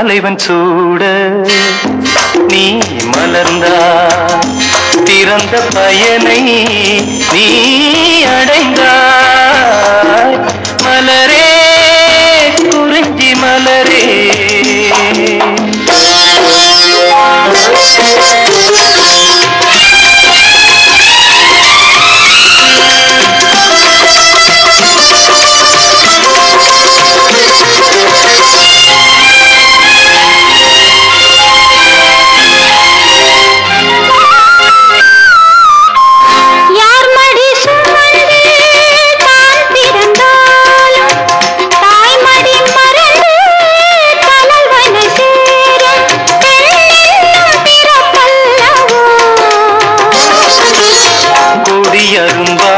தலைவன் சூட. நீ மலர்ந்தா திறந்த பயனை நீ அடைந்தா. கொடியரும்பாக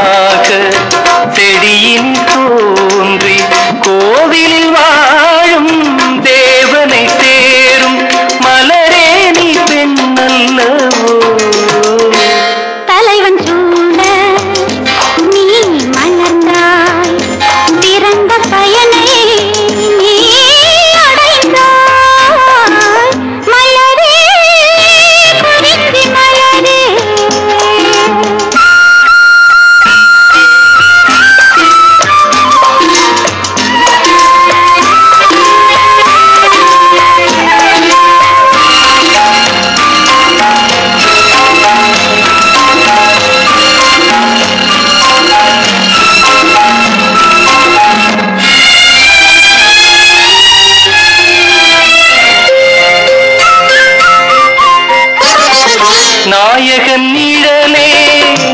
நாயகன் நிழலே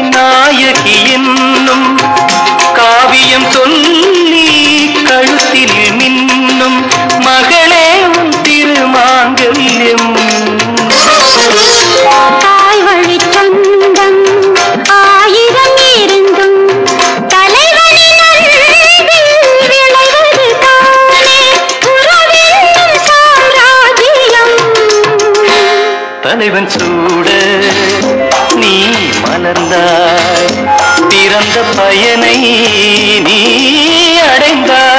நாயகி என்னும் காவியம் சொல்லி கழுத்தில் மின்னும் மகளே உன் திருமாங்கல்யம் தலைவன் சூட நீ மலர்ந்தாய் பிறந்த பயனை நீ அடைந்தாய்.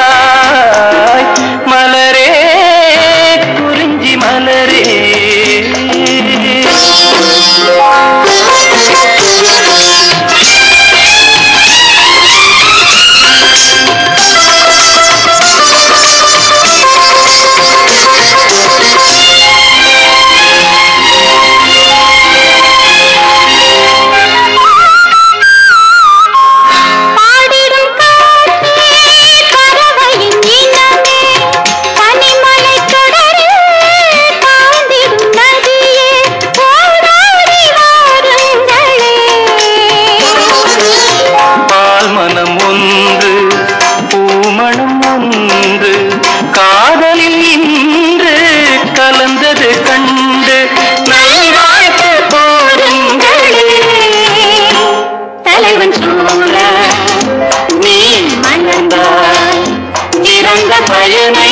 இறைவன் சொல்ல நீ மணந்தாய் இறந்த பயனை